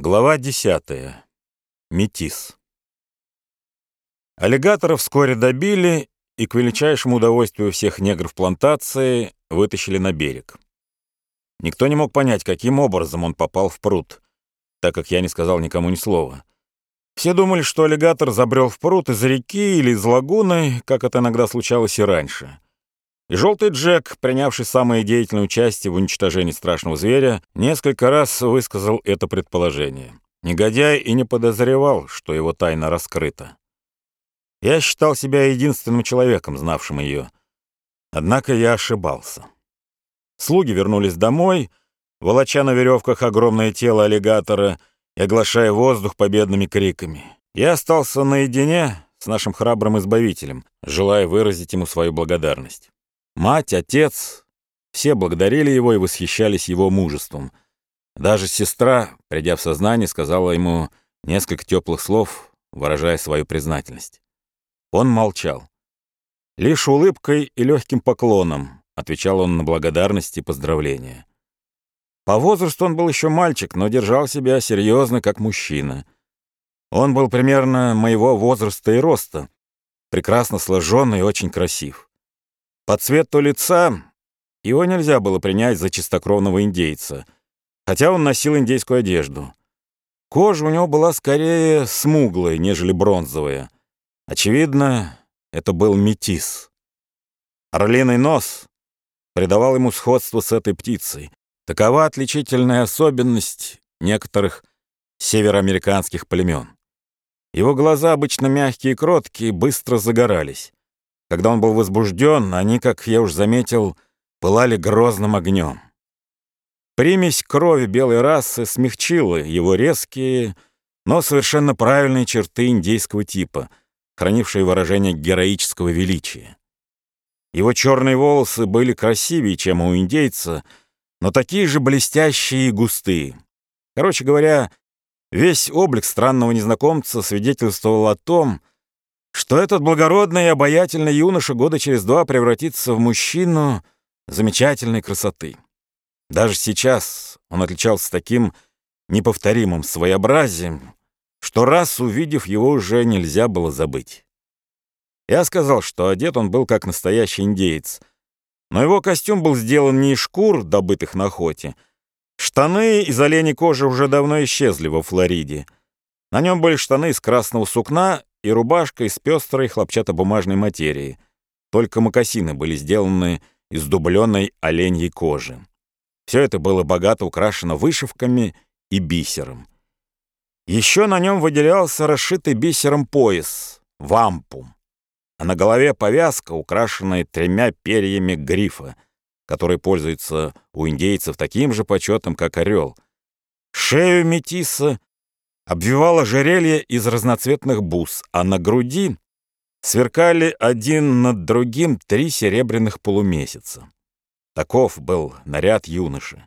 Глава 10. Метис. Аллигатора вскоре добили и, к величайшему удовольствию всех негров плантации, вытащили на берег. Никто не мог понять, каким образом он попал в пруд, так как я не сказал никому ни слова. Все думали, что аллигатор забрел в пруд из реки или из лагуны, как это иногда случалось и раньше. И желтый Джек, принявший самое деятельное участие в уничтожении страшного зверя, несколько раз высказал это предположение. Негодяй и не подозревал, что его тайна раскрыта. Я считал себя единственным человеком, знавшим ее. Однако я ошибался. Слуги вернулись домой, волоча на веревках огромное тело аллигатора и оглашая воздух победными криками. Я остался наедине с нашим храбрым избавителем, желая выразить ему свою благодарность. Мать, отец, все благодарили его и восхищались его мужеством. Даже сестра, придя в сознание, сказала ему несколько теплых слов, выражая свою признательность. Он молчал. Лишь улыбкой и легким поклоном отвечал он на благодарность и поздравления. По возрасту он был еще мальчик, но держал себя серьезно, как мужчина. Он был примерно моего возраста и роста, прекрасно сложенный и очень красив. По цвету лица его нельзя было принять за чистокровного индейца, хотя он носил индейскую одежду. Кожа у него была скорее смуглая, нежели бронзовая. Очевидно, это был метис. Орлиный нос придавал ему сходство с этой птицей. Такова отличительная особенность некоторых североамериканских племен. Его глаза, обычно мягкие и кроткие, быстро загорались. Когда он был возбужден, они, как я уж заметил, пылали грозным огнем. Примесь крови белой расы смягчила его резкие, но совершенно правильные черты индейского типа, хранившие выражение героического величия. Его черные волосы были красивее, чем у индейца, но такие же блестящие и густые. Короче говоря, весь облик странного незнакомца свидетельствовал о том, что этот благородный и обаятельный юноша года через два превратится в мужчину замечательной красоты. Даже сейчас он отличался таким неповторимым своеобразием, что раз увидев его уже нельзя было забыть. Я сказал, что одет он был как настоящий индеец, но его костюм был сделан не из шкур, добытых на охоте. Штаны из оленей кожи уже давно исчезли во Флориде. На нем были штаны из красного сукна и рубашка из пестрой хлопчатобумажной материи. Только мокасины были сделаны из дубленной оленьей кожи. Все это было богато украшено вышивками и бисером. Еще на нем выделялся расшитый бисером пояс — вампум, а на голове повязка, украшенная тремя перьями грифа, который пользуется у индейцев таким же почетом, как орел. Шею метиса обвивало жерелье из разноцветных бус, а на груди сверкали один над другим три серебряных полумесяца. Таков был наряд юноши.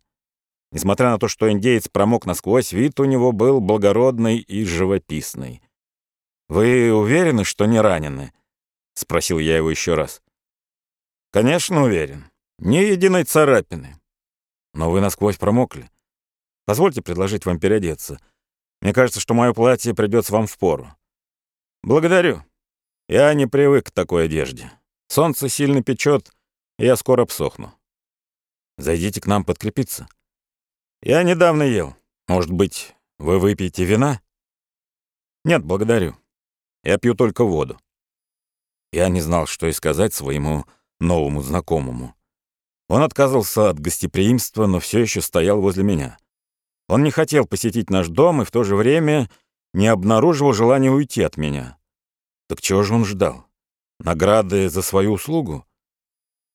Несмотря на то, что индеец промок насквозь, вид у него был благородный и живописный. «Вы уверены, что не ранены?» — спросил я его еще раз. «Конечно, уверен. Ни единой царапины. Но вы насквозь промокли. Позвольте предложить вам переодеться. Мне кажется, что мое платье придется вам в пору. Благодарю. Я не привык к такой одежде. Солнце сильно печет, и я скоро обсохну. Зайдите к нам подкрепиться. Я недавно ел. Может быть, вы выпьете вина? Нет, благодарю. Я пью только воду. Я не знал, что и сказать своему новому знакомому. Он отказывался от гостеприимства, но все еще стоял возле меня. Он не хотел посетить наш дом и в то же время не обнаруживал желания уйти от меня. Так чего же он ждал? Награды за свою услугу?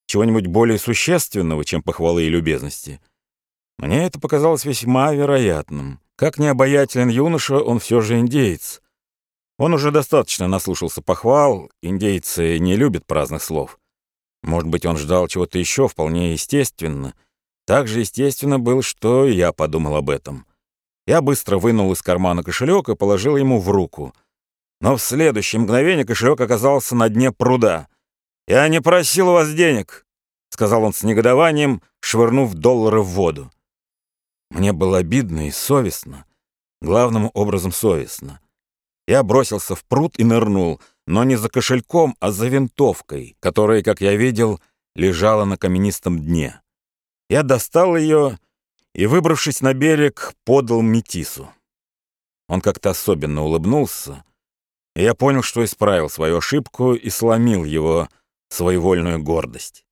Чего-нибудь более существенного, чем похвалы и любезности? Мне это показалось весьма вероятным. Как необаятелен юноша, он все же индеец. Он уже достаточно наслушался похвал, индейцы не любят праздных слов. Может быть, он ждал чего-то еще вполне естественно — так же естественно было, что я подумал об этом. Я быстро вынул из кармана кошелек и положил ему в руку. Но в следующее мгновение кошелек оказался на дне пруда. «Я не просил у вас денег», — сказал он с негодованием, швырнув доллары в воду. Мне было обидно и совестно. главным образом совестно. Я бросился в пруд и нырнул, но не за кошельком, а за винтовкой, которая, как я видел, лежала на каменистом дне. Я достал ее и, выбравшись на берег, подал Метису. Он как-то особенно улыбнулся, и я понял, что исправил свою ошибку и сломил его своевольную гордость.